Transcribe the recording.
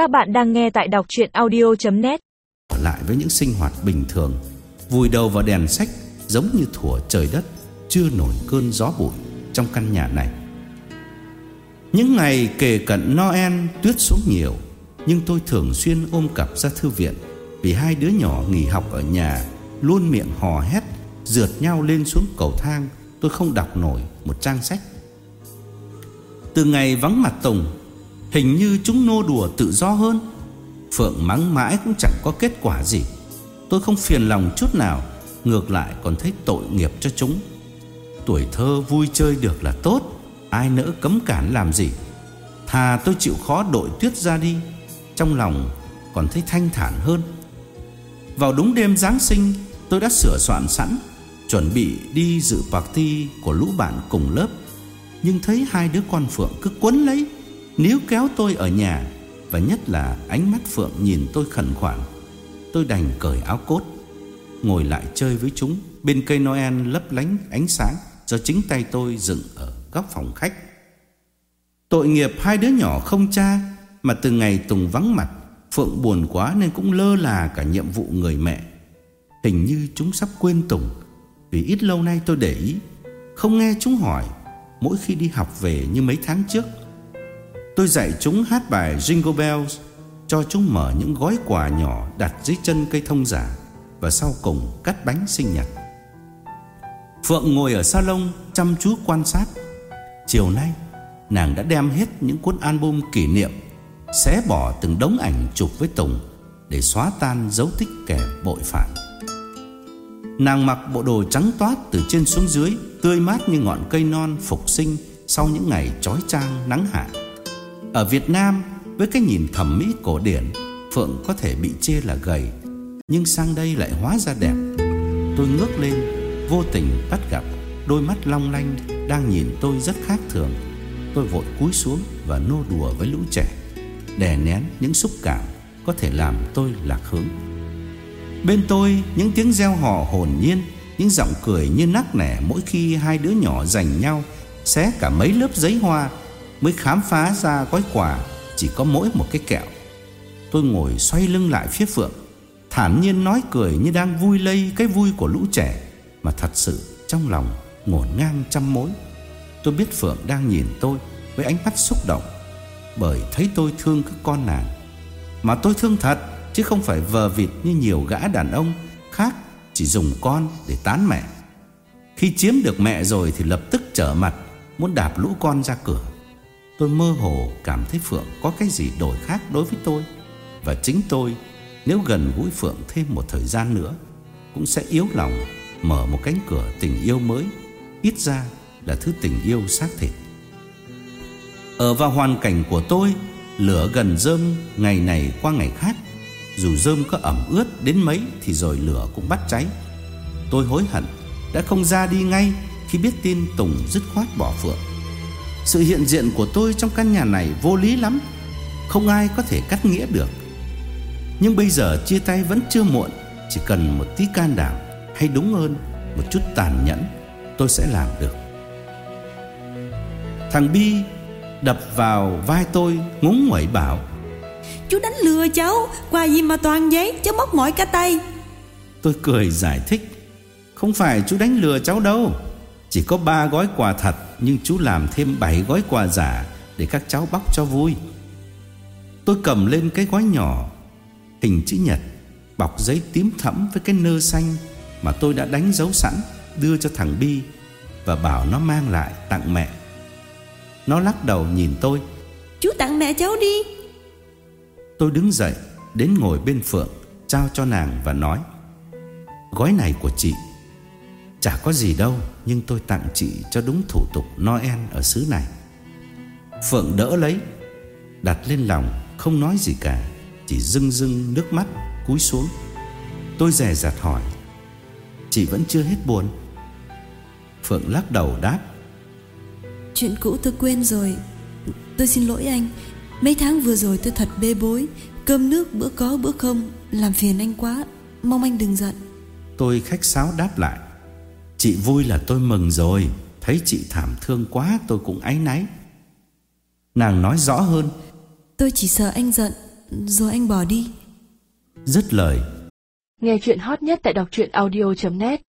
Các bạn đang nghe tại đọc chuyện audio.net Lại với những sinh hoạt bình thường, Vùi đầu vào đèn sách Giống như thủa trời đất, Chưa nổi cơn gió bụi Trong căn nhà này. Những ngày kề cận Noel Tuyết xuống nhiều, Nhưng tôi thường xuyên ôm cặp ra thư viện Vì hai đứa nhỏ nghỉ học ở nhà Luôn miệng hò hét, Rượt nhau lên xuống cầu thang. Tôi không đọc nổi một trang sách. Từ ngày vắng mặt Tùng Hình như chúng nô đùa tự do hơn. Phượng mắng mãi cũng chẳng có kết quả gì. Tôi không phiền lòng chút nào, Ngược lại còn thấy tội nghiệp cho chúng. Tuổi thơ vui chơi được là tốt, Ai nỡ cấm cản làm gì. Thà tôi chịu khó đội tuyết ra đi, Trong lòng còn thấy thanh thản hơn. Vào đúng đêm Giáng sinh, Tôi đã sửa soạn sẵn, Chuẩn bị đi dự party của lũ bạn cùng lớp. Nhưng thấy hai đứa con Phượng cứ quấn lấy. Níu kéo tôi ở nhà, Và nhất là ánh mắt Phượng nhìn tôi khẩn khoản, Tôi đành cởi áo cốt, Ngồi lại chơi với chúng Bên cây Noel lấp lánh ánh sáng Do chính tay tôi dựng ở góc phòng khách. Tội nghiệp hai đứa nhỏ không cha, Mà từ ngày Tùng vắng mặt, Phượng buồn quá nên cũng lơ là cả nhiệm vụ người mẹ. Hình như chúng sắp quên Tùng, Vì ít lâu nay tôi để ý, Không nghe chúng hỏi, Mỗi khi đi học về như mấy tháng trước Tôi dạy chúng hát bài Jingle Bells, Cho chúng mở những gói quà nhỏ đặt dưới chân cây thông giả Và sau cùng cắt bánh sinh nhật. Phượng ngồi ở salon chăm chú quan sát. Chiều nay, nàng đã đem hết những cuốn album kỷ niệm, Xé bỏ từng đống ảnh chụp với Tùng Để xóa tan dấu tích kẻ bội phản. Nàng mặc bộ đồ trắng toát từ trên xuống dưới, Tươi mát như ngọn cây non phục sinh Sau những ngày trói trang nắng hạn ở Việt Nam, với cái nhìn thẩm mỹ cổ điển, Phượng có thể bị chê là gầy, Nhưng sang đây lại hóa ra đẹp. Tôi ngước lên, Vô tình bắt gặp Đôi mắt long lanh Đang nhìn tôi rất khác thường. Tôi vội cúi xuống và nô đùa với lũ trẻ, Đè nén những xúc cảm Có thể làm tôi lạc hướng. Bên tôi, những tiếng reo hò hồn nhiên, Những giọng cười như nắc nẻ Mỗi khi hai đứa nhỏ giành nhau, Xé cả mấy lớp giấy hoa mới khám phá ra gói quà chỉ có mỗi một cái kẹo. Tôi ngồi xoay lưng lại phía Phượng, thản nhiên nói cười như đang vui lây cái vui của lũ trẻ mà thật sự trong lòng ngổn ngang trăm mối. Tôi biết Phượng đang nhìn tôi với ánh mắt xúc động bởi thấy tôi thương các con nàng. Mà tôi thương thật chứ không phải vờ vịt như nhiều gã đàn ông khác chỉ dùng con để tán mẹ. Khi chiếm được mẹ rồi thì lập tức trở mặt muốn đạp lũ con ra cửa. Tôi mơ hồ cảm thấy Phượng có cái gì đổi khác đối với tôi. Và chính tôi, nếu gần gũi Phượng thêm một thời gian nữa, Cũng sẽ yếu lòng mở một cánh cửa tình yêu mới. Ít ra là thứ tình yêu xác thịt. Ở vào hoàn cảnh của tôi, Lửa gần rơm ngày này qua ngày khác. Dù rơm có ẩm ướt đến mấy Thì rồi lửa cũng bắt cháy. Tôi hối hận Đã không ra đi ngay Khi biết tin Tùng dứt khoát bỏ Phượng sự hiện diện của tôi trong căn nhà này vô lý lắm. Không ai có thể cắt nghĩa được. Nhưng bây giờ chia tay vẫn chưa muộn Chỉ cần một tí can đảm Hay đúng hơn Một chút tàn nhẫn Tôi sẽ làm được. Thằng Bi đập vào vai tôi ngúng nguẩy bảo Chú đánh lừa cháu Quà gì mà toàn giấy Cháu móc mỏi cả tay. Tôi cười giải thích Không phải chú đánh lừa cháu đâu chỉ có ba gói quà thật Nhưng chú làm thêm bảy gói quà giả Để các cháu bóc cho vui. Tôi cầm lên cái gói nhỏ Hình chữ nhật Bọc giấy tím thẫm với cái nơ xanh Mà tôi đã đánh dấu sẵn Đưa cho thằng Bi Và bảo nó mang lại tặng mẹ. Nó lắc đầu nhìn tôi. Chú tặng mẹ cháu đi. Tôi đứng dậy Đến ngồi bên Phượng Trao cho nàng và nói Gói này của chị Chả có gì đâu Nhưng tôi tặng chị cho đúng thủ tục Noel ở xứ này. Phượng đỡ lấy Đặt lên lòng Không nói gì cả Chỉ rưng rưng nước mắt cúi xuống. Tôi dè dặt hỏi Chị vẫn chưa hết buồn? Phượng lắc đầu đáp Chuyện cũ tôi quên rồi. Tôi xin lỗi anh. Mấy tháng vừa rồi tôi thật bê bối. Cơm nước bữa có bữa không Làm phiền anh quá. Mong anh đừng giận. Tôi khách sáo đáp lại Chị vui là tôi mừng rồi. Thấy chị thảm thương quá tôi cũng áy náy. Nàng nói rõ hơn. Tôi chỉ sợ anh giận Rồi anh bỏ đi. Dứt lời. Nghe chuyện hot nhất tại đọc truyện audio.net